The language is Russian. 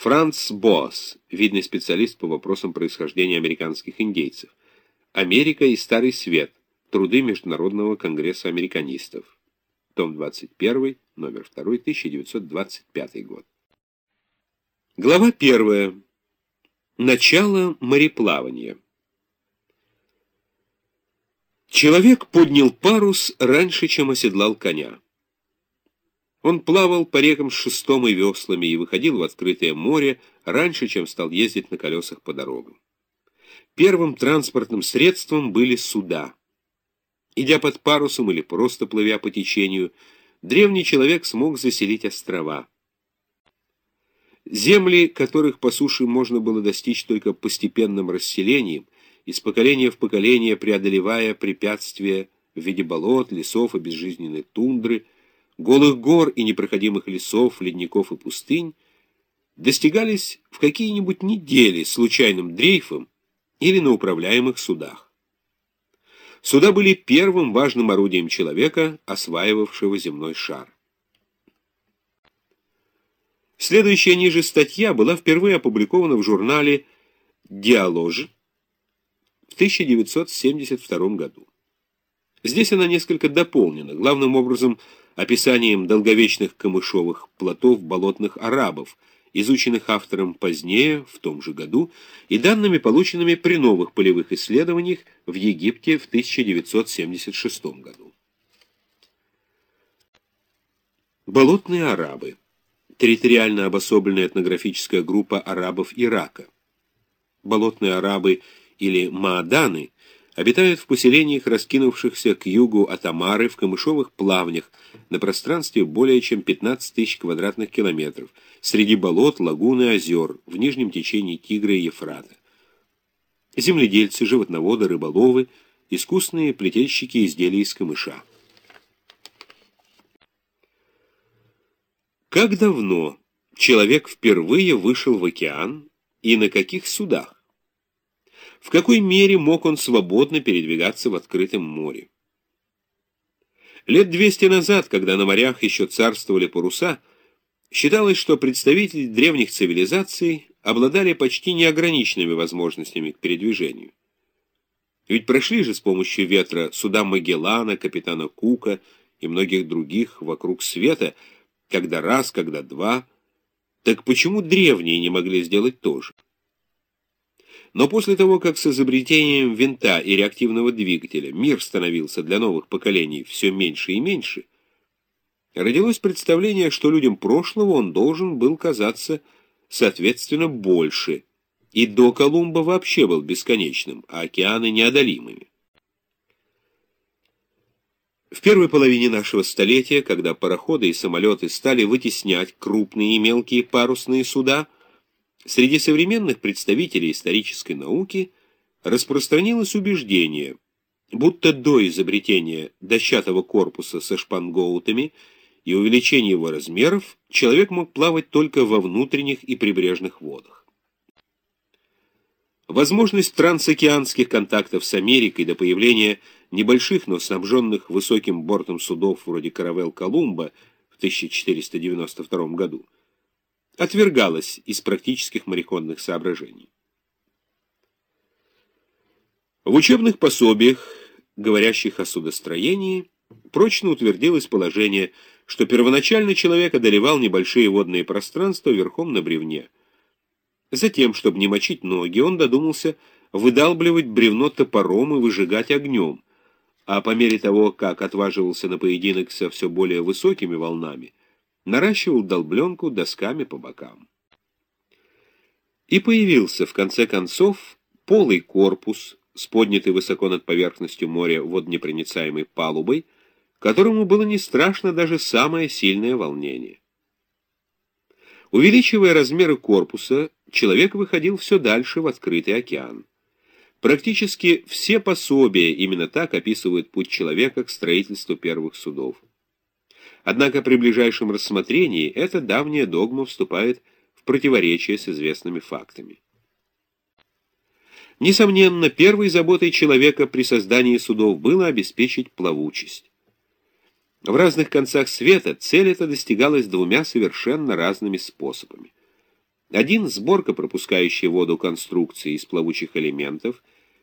Франц Боас, видный специалист по вопросам происхождения американских индейцев. Америка и Старый Свет. Труды Международного конгресса американистов. Том 21, номер 2, 1925 год. Глава 1. Начало мореплавания. Человек поднял парус раньше, чем оседлал коня. Он плавал по рекам с шестом и веслами и выходил в открытое море раньше, чем стал ездить на колесах по дорогам. Первым транспортным средством были суда. Идя под парусом или просто плывя по течению, древний человек смог заселить острова. Земли, которых по суше можно было достичь только постепенным расселением, из поколения в поколение преодолевая препятствия в виде болот, лесов и безжизненной тундры, голых гор и непроходимых лесов, ледников и пустынь, достигались в какие-нибудь недели случайным дрейфом или на управляемых судах. Суда были первым важным орудием человека, осваивавшего земной шар. Следующая ниже статья была впервые опубликована в журнале «Диалож» в 1972 году. Здесь она несколько дополнена, главным образом описанием долговечных камышовых плотов болотных арабов, изученных автором позднее, в том же году, и данными, полученными при новых полевых исследованиях в Египте в 1976 году. Болотные арабы. Территориально обособленная этнографическая группа арабов Ирака. Болотные арабы или мааданы обитают в поселениях, раскинувшихся к югу от Амары в камышовых плавнях на пространстве более чем 15 тысяч квадратных километров, среди болот, лагун и озер, в нижнем течении Тигра и Ефрата. Земледельцы, животноводы, рыболовы, искусные плетельщики изделий из камыша. Как давно человек впервые вышел в океан и на каких судах? В какой мере мог он свободно передвигаться в открытом море? Лет 200 назад, когда на морях еще царствовали паруса, считалось, что представители древних цивилизаций обладали почти неограниченными возможностями к передвижению. Ведь прошли же с помощью ветра суда Магеллана, капитана Кука и многих других вокруг света, когда раз, когда два. Так почему древние не могли сделать то же? Но после того, как с изобретением винта и реактивного двигателя мир становился для новых поколений все меньше и меньше, родилось представление, что людям прошлого он должен был казаться, соответственно, больше, и до Колумба вообще был бесконечным, а океаны неодолимыми. В первой половине нашего столетия, когда пароходы и самолеты стали вытеснять крупные и мелкие парусные суда – Среди современных представителей исторической науки распространилось убеждение, будто до изобретения дощатого корпуса со шпангоутами и увеличения его размеров человек мог плавать только во внутренних и прибрежных водах. Возможность трансокеанских контактов с Америкой до появления небольших, но снабженных высоким бортом судов вроде каравел «Колумба» в 1492 году – отвергалось из практических мореходных соображений. В учебных пособиях, говорящих о судостроении, прочно утвердилось положение, что первоначально человек одолевал небольшие водные пространства верхом на бревне. Затем, чтобы не мочить ноги, он додумался выдалбливать бревно топором и выжигать огнем, а по мере того, как отваживался на поединок со все более высокими волнами, наращивал долбленку досками по бокам. И появился, в конце концов, полый корпус с поднятой высоко над поверхностью моря водонепроницаемой палубой, которому было не страшно даже самое сильное волнение. Увеличивая размеры корпуса, человек выходил все дальше в открытый океан. Практически все пособия именно так описывают путь человека к строительству первых судов. Однако при ближайшем рассмотрении эта давняя догма вступает в противоречие с известными фактами. Несомненно, первой заботой человека при создании судов было обеспечить плавучесть. В разных концах света цель эта достигалась двумя совершенно разными способами. Один — сборка пропускающей воду конструкции из плавучих элементов —